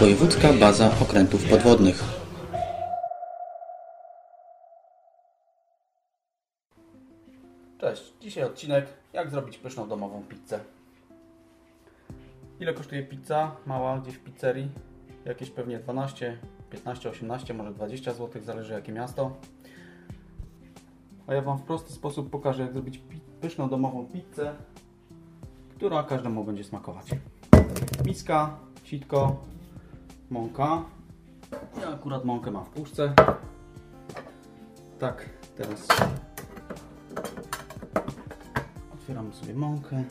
Wojewódzka Baza Okrętów Podwodnych. Cześć, dzisiaj odcinek jak zrobić pyszną domową pizzę. Ile kosztuje pizza mała gdzieś w pizzerii? Jakieś pewnie 12, 15, 18, może 20 zł, zależy jakie miasto. A ja Wam w prosty sposób pokażę jak zrobić pyszną domową pizzę, która każdemu będzie smakować. Miska, sitko, mąka. Ja akurat mąkę mam w puszce. Tak, teraz Otwieramy sobie mąkę.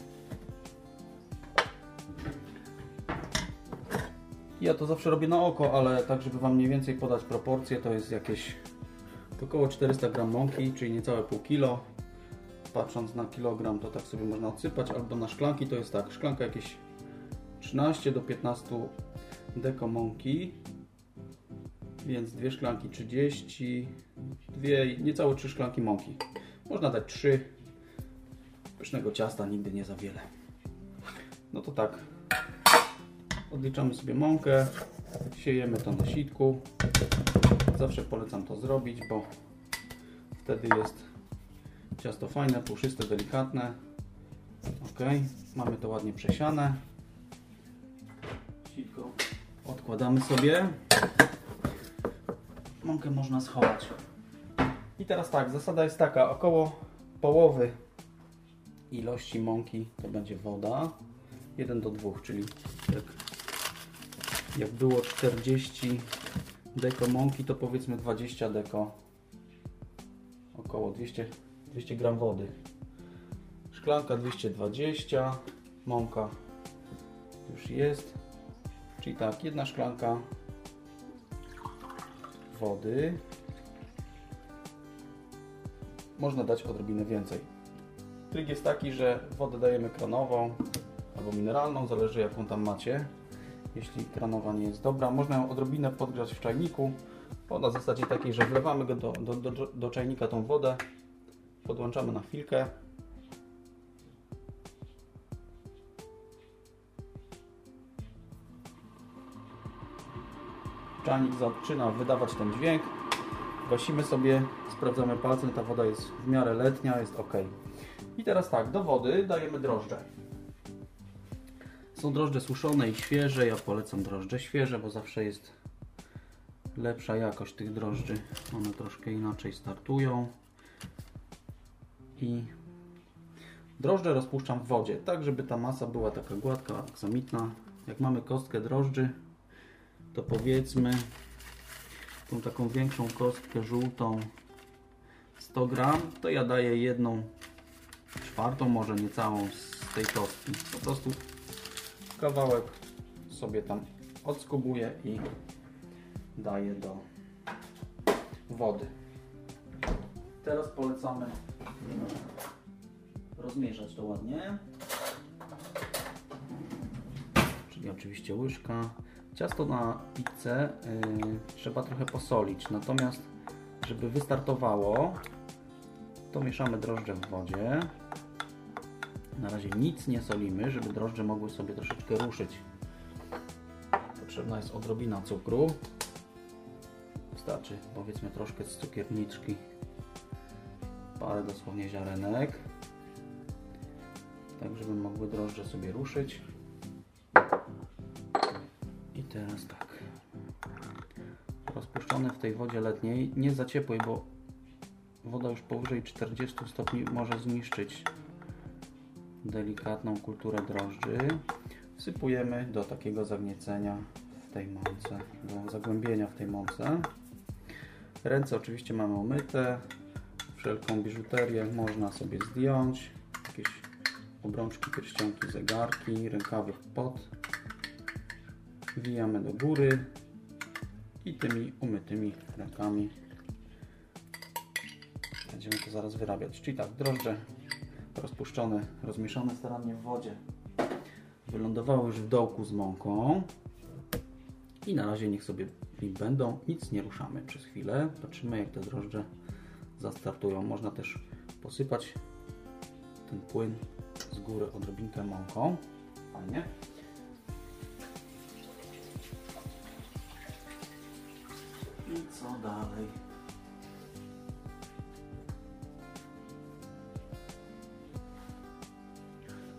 Ja to zawsze robię na oko, ale tak, żeby Wam mniej więcej podać proporcje, to jest jakieś około 400 gram mąki, czyli niecałe pół kilo. Patrząc na kilogram, to tak sobie można odsypać, albo na szklanki to jest tak, szklanka jakieś 13 do 15 deko mąki, więc dwie szklanki 30, dwie, niecałe 3 szklanki mąki. Można dać 3, pysznego ciasta nigdy nie za wiele. No to tak. Odliczamy sobie mąkę, siejemy to na sitku. Zawsze polecam to zrobić, bo wtedy jest ciasto fajne, puszyste, delikatne. Ok, mamy to ładnie przesiane. Sitko odkładamy sobie. Mąkę można schować. I teraz tak, zasada jest taka, około połowy ilości mąki to będzie woda. 1 do 2, czyli jak było 40 deko mąki, to powiedzmy 20 deko. Około 200, 200 gram wody. Szklanka 220 mąka już jest czyli tak, jedna szklanka wody można dać odrobinę więcej Trik jest taki, że wodę dajemy kranową albo mineralną, zależy jaką tam macie. Jeśli kranowa nie jest dobra, można ją odrobinę podgrzać w czajniku. Bo na zasadzie takiej, że wlewamy go do, do, do, do czajnika tą wodę, podłączamy na chwilkę. Czajnik zaczyna wydawać ten dźwięk. Gasimy sobie, sprawdzamy palcem, ta woda jest w miarę letnia, jest ok. I teraz tak, do wody dajemy drożdże. Są drożdże suszone i świeże. Ja polecam drożdże świeże, bo zawsze jest lepsza jakość tych drożdży. One troszkę inaczej startują. I drożdże rozpuszczam w wodzie, tak żeby ta masa była taka gładka, aksamitna. Jak mamy kostkę drożdży, to powiedzmy tą taką większą kostkę żółtą 100 gram, to ja daję jedną czwartą, może nie całą z tej kostki. Po prostu kawałek sobie tam odskubuję i daję do wody. Teraz polecamy rozmieszać to ładnie. Czyli oczywiście łyżka. Ciasto na pizzę yy, trzeba trochę posolić, natomiast żeby wystartowało, to mieszamy drożdże w wodzie. Na razie nic nie solimy, żeby drożdże mogły sobie troszeczkę ruszyć. Potrzebna jest odrobina cukru. Wystarczy powiedzmy troszkę z cukierniczki. Parę dosłownie ziarenek. Tak, żeby mogły drożdże sobie ruszyć. Teraz tak. Rozpuszczone w tej wodzie letniej, nie za ciepłej, bo woda już powyżej 40 stopni może zniszczyć delikatną kulturę drożdży. Wsypujemy do takiego zagniecenia w tej mące, do zagłębienia w tej mące. Ręce oczywiście mamy umyte, wszelką biżuterię można sobie zdjąć, jakieś obrączki, pierścionki, zegarki, rękawy pod. Wijamy do góry i tymi umytymi rękami będziemy to zaraz wyrabiać. Czyli tak, drożdże rozpuszczone, rozmieszane starannie w wodzie. Wylądowały już w dołku z mąką. I na razie niech sobie będą. Nic nie ruszamy przez chwilę. Patrzymy jak te drożdże zastartują. Można też posypać ten płyn z góry odrobinkę mąką. Fajnie. Dalej?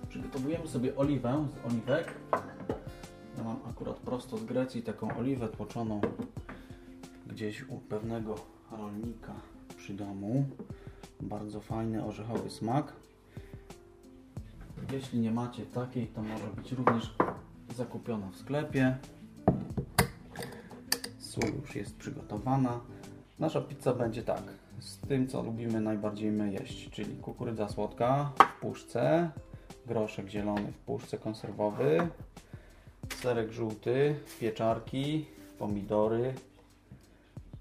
Przygotowujemy sobie oliwę z oliwek. Ja mam akurat prosto z Grecji taką oliwę tłoczoną gdzieś u pewnego rolnika przy domu. Bardzo fajny orzechowy smak. Jeśli nie macie takiej, to może być również zakupiona w sklepie. Sól już jest przygotowana. Nasza pizza będzie tak, z tym co lubimy najbardziej my jeść, czyli kukurydza słodka w puszce, groszek zielony w puszce konserwowy, serek żółty, pieczarki, pomidory.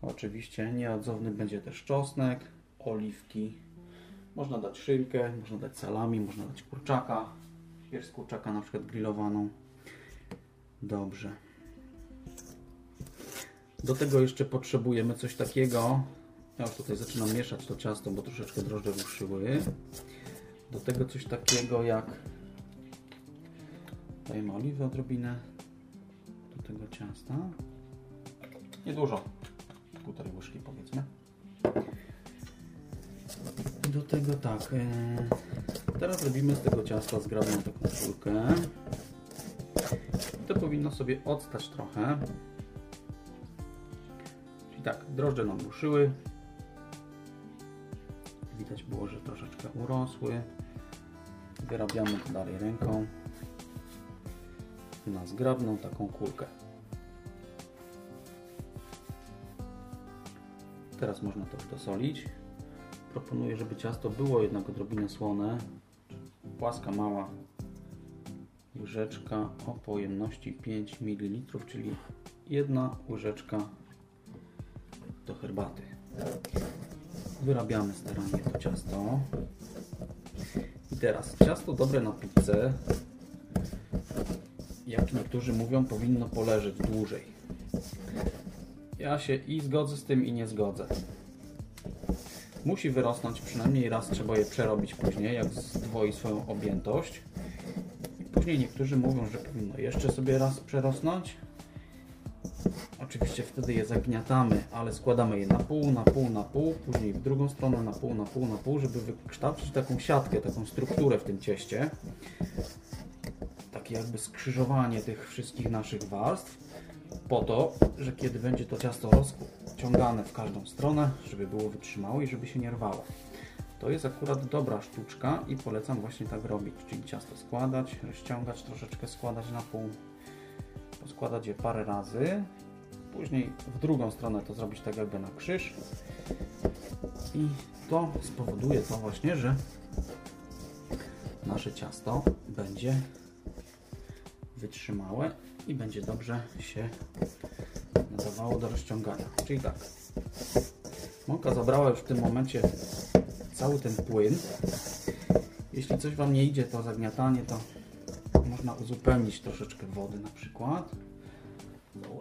Oczywiście nieodzowny będzie też czosnek, oliwki. Można dać szynkę, można dać salami, można dać kurczaka. Pierś kurczaka na przykład grillowaną. Dobrze. Do tego jeszcze potrzebujemy coś takiego. Ja już tutaj zaczynam mieszać to ciasto, bo troszeczkę drożdże ruszyły. Do tego coś takiego jak dajemy oliwę odrobinę do tego ciasta. Niedużo. Półtorej łyżki powiedzmy. Do tego tak. e, Teraz robimy z tego ciasta zgrabną taką kulkę. To powinno sobie odstać trochę. Drożdże nam ruszyły. Widać było, że troszeczkę urosły. Wyrabiamy to dalej ręką na zgrabną taką kulkę. Teraz można to już dosolić. Proponuję, żeby ciasto było jednak odrobinę słone. Płaska, mała łyżeczka o pojemności 5 ml, czyli jedna łyżeczka do herbaty. Wyrabiamy starannie to ciasto. I teraz ciasto dobre na pizzę, jak niektórzy mówią, powinno poleżeć dłużej. Ja się i zgodzę z tym i nie zgodzę. Musi wyrosnąć przynajmniej raz, trzeba je przerobić później, jak zdwoi swoją objętość. I później niektórzy mówią, że powinno jeszcze sobie raz przerosnąć. Oczywiście wtedy je zagniatamy, ale składamy je na pół, na pół, na pół, później w drugą stronę na pół, na pół, na pół, żeby wykształcić taką siatkę, taką strukturę w tym cieście. Takie jakby skrzyżowanie tych wszystkich naszych warstw po to, że kiedy będzie to ciasto rozciągane w każdą stronę, żeby było wytrzymałe i żeby się nie rwało. To jest akurat dobra sztuczka i polecam właśnie tak robić, czyli ciasto składać, rozciągać, troszeczkę składać na pół, poskładać je parę razy, później w drugą stronę to zrobić tak jakby na krzyż i to spowoduje to właśnie, że nasze ciasto będzie wytrzymałe i będzie dobrze się nadawało do rozciągania. Czyli tak, mąka zabrała już w tym momencie cały ten płyn. Jeśli coś Wam nie idzie, to zagniatanie, to można uzupełnić troszeczkę wody na przykład.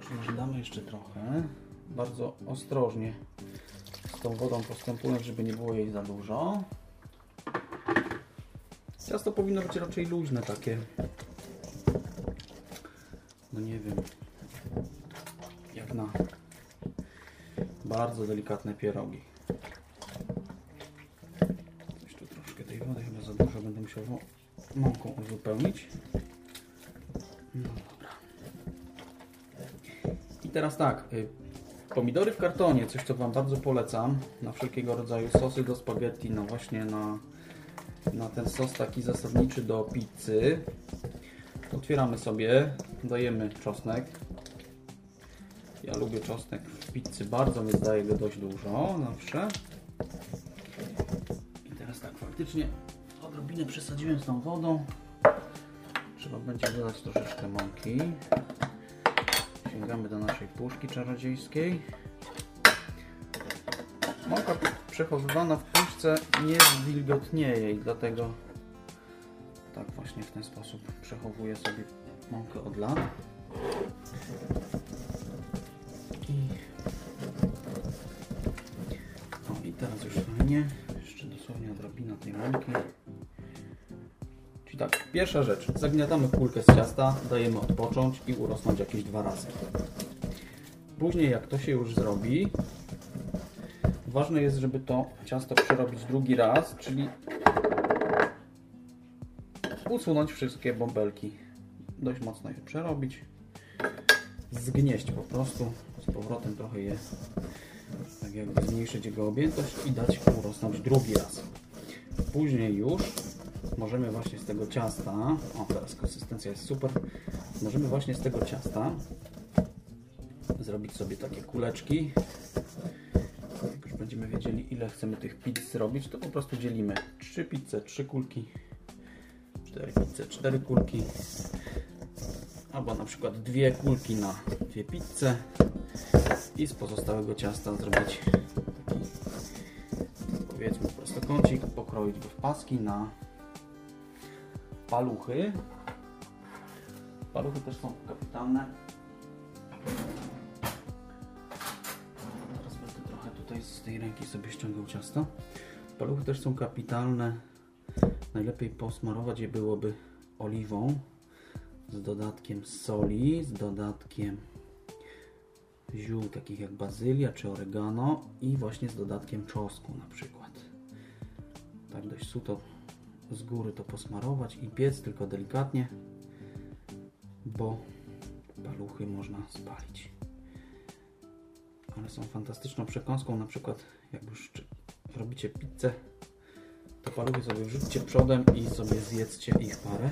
Załóżmy, że damy jeszcze trochę. Bardzo ostrożnie z tą wodą postępując, żeby nie było jej za dużo. Ciasto powinno być raczej luźne takie. No nie wiem. Jak na bardzo delikatne pierogi. Coś tu troszkę tej wody chyba za dużo będę musiał mąką uzupełnić. No teraz tak. y, Pomidory w kartonie, coś co Wam bardzo polecam. Na wszelkiego rodzaju sosy do spaghetti, no właśnie na, na ten sos taki zasadniczy do pizzy. Otwieramy sobie, dajemy czosnek. Ja lubię czosnek w pizzy, bardzo mi zdaje go dość dużo zawsze. I teraz tak, faktycznie odrobinę przesadziłem z tą wodą. Trzeba będzie dodać troszeczkę mąki. Sięgamy do naszej puszki czarodziejskiej. Mąka przechowywana w puszce nie zwilgotnieje i dlatego tak właśnie w ten sposób przechowuję sobie mąkę od lat. I, o, i teraz już fajnie. Jeszcze dosłownie odrobina tej mąki. Tak, pierwsza rzecz. Zagniatamy kulkę z ciasta, dajemy odpocząć i urosnąć jakieś dwa razy. Później jak to się już zrobi, Ważne jest, żeby to ciasto przerobić drugi raz, czyli usunąć wszystkie bąbelki. Dość mocno je przerobić. Zgnieść po prostu. Z powrotem trochę je tak jakby zmniejszyć jego objętość i dać urosnąć drugi raz. Później już możemy właśnie z tego ciasta, o teraz konsystencja jest super, możemy właśnie z tego ciasta zrobić sobie takie kuleczki. Jak już będziemy wiedzieli ile chcemy tych pizz zrobić, to po prostu dzielimy 3 pizze, 3 kulki, 4 pizze, 4 kulki, albo na przykład dwie kulki na dwie pizze i z pozostałego ciasta zrobić taki powiedzmy prostokącik, pokroić go w paski na paluchy. Paluchy też są kapitalne. Teraz będę trochę tutaj z tej ręki sobie ściągał ciasto. Paluchy też są kapitalne. Najlepiej posmarować je byłoby oliwą z dodatkiem soli, z dodatkiem ziół takich jak bazylia czy oregano i właśnie z dodatkiem czosnku na przykład. Tak dość suto z góry to posmarować i piec tylko delikatnie, bo paluchy można spalić. Ale są fantastyczną przekąską, na przykład jak już robicie pizzę, to paluchy sobie wrzućcie przodem i sobie zjedzcie ich parę.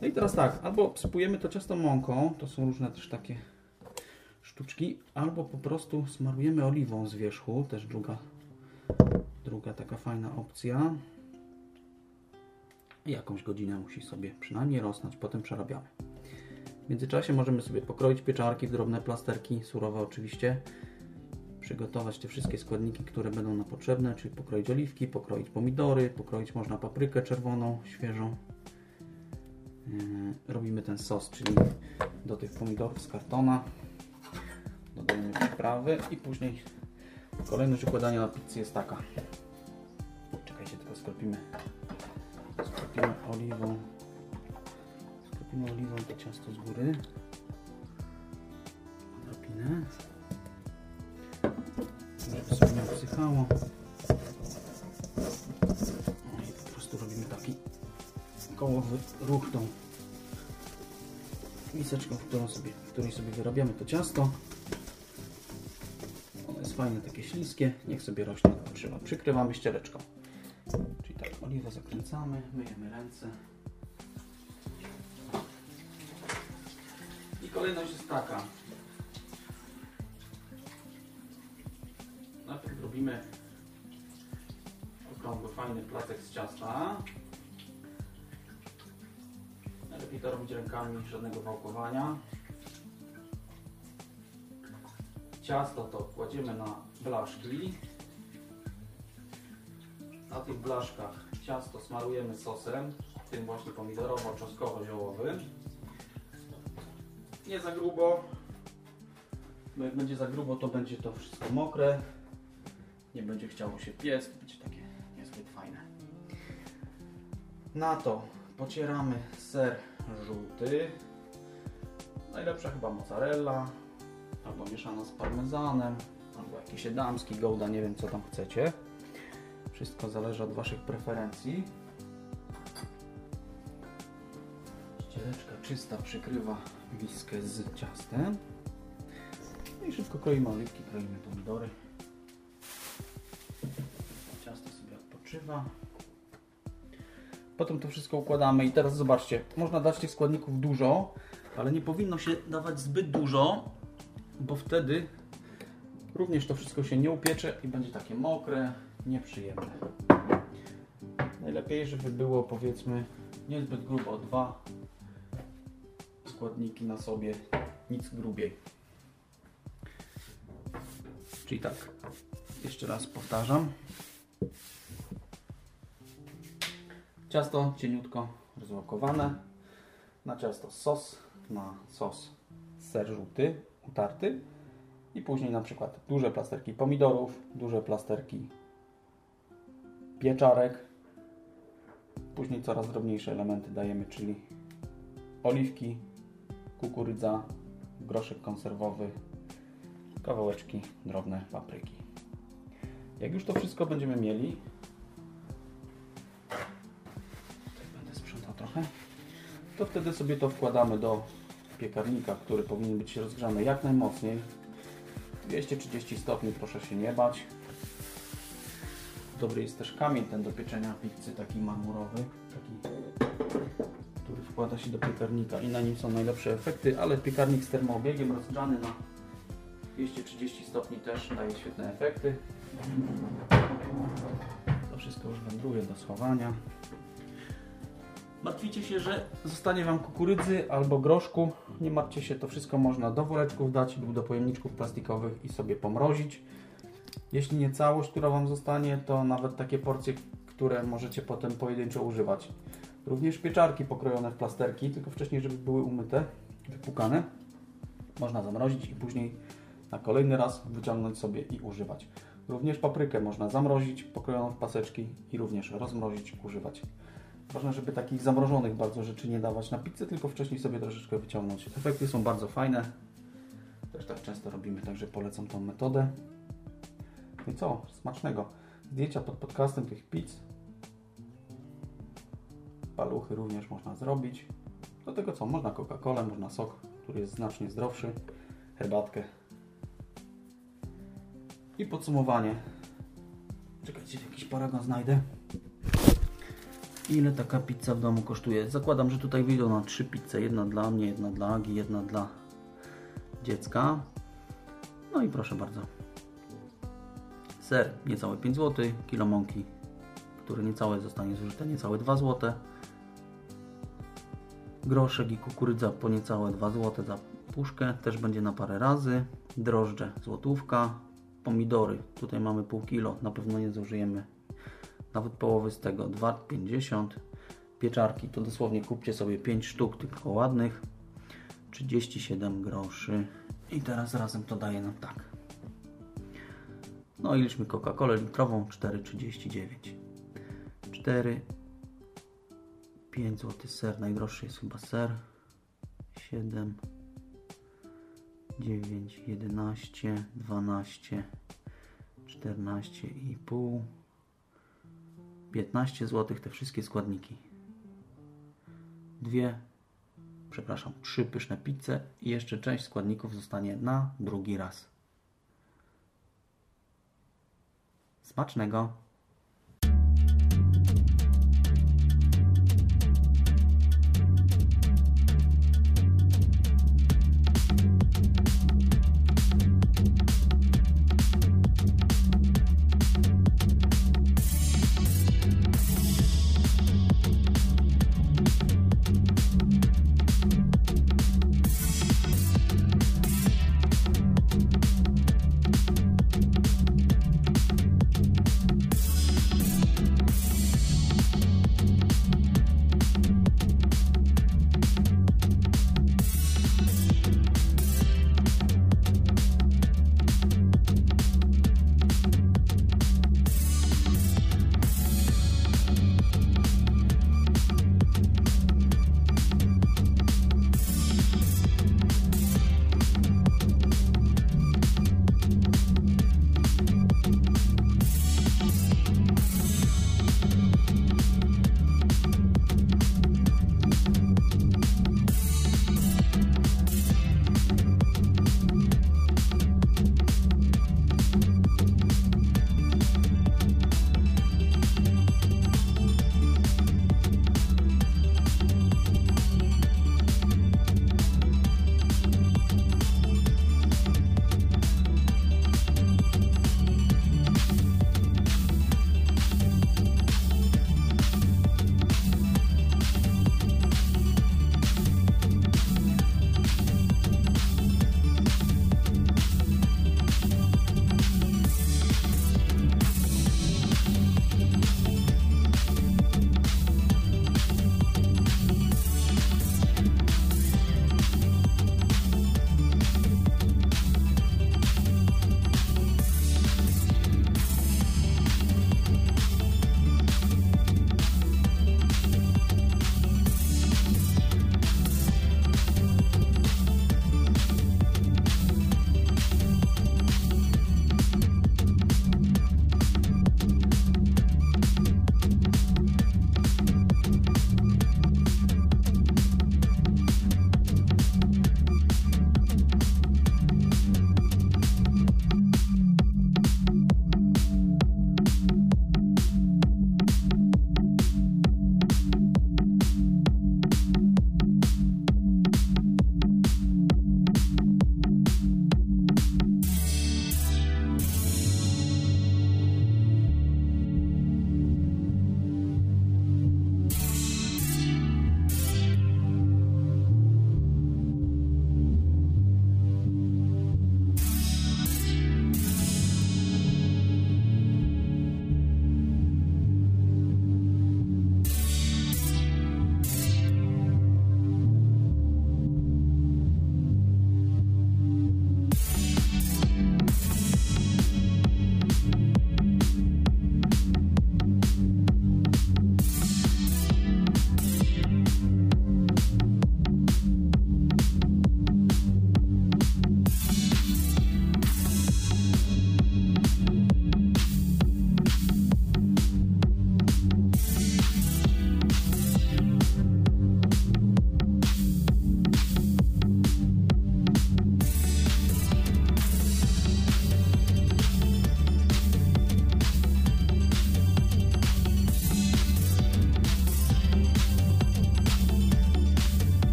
No i teraz tak, albo sypujemy to ciasto mąką, to są różne też takie sztuczki, albo po prostu smarujemy oliwą z wierzchu, też druga, druga taka fajna opcja. Jakąś godzinę musi sobie przynajmniej rosnąć, potem przerabiamy. W międzyczasie możemy sobie pokroić pieczarki w drobne plasterki, surowe oczywiście, przygotować te wszystkie składniki, które będą nam potrzebne, czyli pokroić oliwki, pokroić pomidory, pokroić można paprykę czerwoną, świeżą. Yy, robimy ten sos, czyli do tych pomidorów z kartona dodajemy przyprawy i później kolejność układania na pizzę jest taka. Czekajcie, tylko skropimy, skropimy oliwą, skropimy oliwą to ciasto z góry. Odrobinę. Żeby sobie nie wsychało. No i po prostu robimy taki kołowy ruch tą miseczką, w, którą sobie, w której sobie wyrabiamy to ciasto. Ono jest fajne, takie śliskie, niech sobie rośnie, trzyma. Przykrywamy ściereczką. Oliwę zakręcamy, myjemy ręce. I kolejność jest taka. Najpierw robimy okrągły, fajny placek z ciasta. Najlepiej to robić rękami, żadnego wałkowania. Ciasto to kładziemy na blaszki. Na tych blaszkach ciasto smarujemy sosem, tym właśnie pomidorowo-czosnkowo-ziołowym. Nie za grubo, bo jak będzie za grubo, to będzie to wszystko mokre. Nie będzie chciało się piec, będzie takie niezbyt fajne. Na to pocieramy ser żółty. Najlepsza chyba mozzarella, albo mieszana z parmezanem, albo jakiś edamski, gouda, nie wiem co tam chcecie. Wszystko zależy od Waszych preferencji. Ściereczka czysta przykrywa wiskę z ciastem. No i szybko kroimy oliwki, kroimy pomidory. Ciasto sobie odpoczywa. Potem to wszystko układamy i teraz zobaczcie, można dać tych składników dużo, ale nie powinno się dawać zbyt dużo, bo wtedy również to wszystko się nie upiecze i będzie takie mokre, nieprzyjemne. Najlepiej, żeby było powiedzmy niezbyt grubo, dwa składniki na sobie, nic grubiej. Czyli tak, jeszcze raz powtarzam. Ciasto cieniutko rozłokowane. Na ciasto sos, na sos ser żółty, utarty. I później na przykład duże plasterki pomidorów, duże plasterki pieczarek. Później coraz drobniejsze elementy dajemy, czyli oliwki, kukurydza, groszek konserwowy, kawałeczki drobne papryki. Jak już to wszystko będziemy mieli, tutaj będę sprzątał trochę, to wtedy sobie to wkładamy do piekarnika, który powinien być rozgrzany jak najmocniej. 230 stopni, proszę się nie bać. Dobry jest też kamień ten do pieczenia pizzy, taki marmurowy, taki, który wkłada się do piekarnika i na nim są najlepsze efekty, ale piekarnik z termoobiegiem rozgrzany na 230 stopni też daje świetne efekty. To wszystko już wędruje do schowania. Martwicie się, że zostanie Wam kukurydzy albo groszku. Nie martwcie się, to wszystko można do woreczków dać lub do pojemniczków plastikowych i sobie pomrozić. Jeśli nie całość, która Wam zostanie, to nawet takie porcje, które możecie potem pojedynczo używać. Również pieczarki pokrojone w plasterki, tylko wcześniej, żeby były umyte, wypukane. Można zamrozić i później na kolejny raz wyciągnąć sobie i używać. Również paprykę można zamrozić, pokrojoną w paseczki i również rozmrozić, używać. Ważne, żeby takich zamrożonych bardzo rzeczy nie dawać na pizzę, tylko wcześniej sobie troszeczkę wyciągnąć. Efekty są bardzo fajne. Też tak często robimy, także polecam tą metodę. I co? Smacznego. Zdjęcia pod podcastem tych pizz. Paluchy również można zrobić. Do tego co? Można Coca-Colę, można sok, który jest znacznie zdrowszy, herbatkę. I podsumowanie. Czekajcie, jakiś paragon znajdę. Ile taka pizza w domu kosztuje? Zakładam, że tutaj wyjdą na trzy pizze. Jedna dla mnie, jedna dla Agi, jedna dla dziecka. No i proszę bardzo. Ser niecałe 5 zł, kilo mąki, które niecałe zostanie zużyte niecałe 2 zł. Groszek i kukurydza po niecałe 2 zł za puszkę, też będzie na parę razy. Drożdże złotówka. Pomidory, tutaj mamy pół kilo, na pewno nie zużyjemy nawet połowy z tego 2,50 pieczarki to dosłownie kupcie sobie 5 sztuk tylko ładnych 37 groszy i teraz razem to daje nam tak no i liczmy Coca-Colę litrową 4,39 4 5 zł ser, najdroższy jest chyba ser 7 9, 11, 12 14,5 15 zł te wszystkie składniki. Dwie, przepraszam, trzy pyszne pizze i jeszcze część składników zostanie na drugi raz. Smacznego!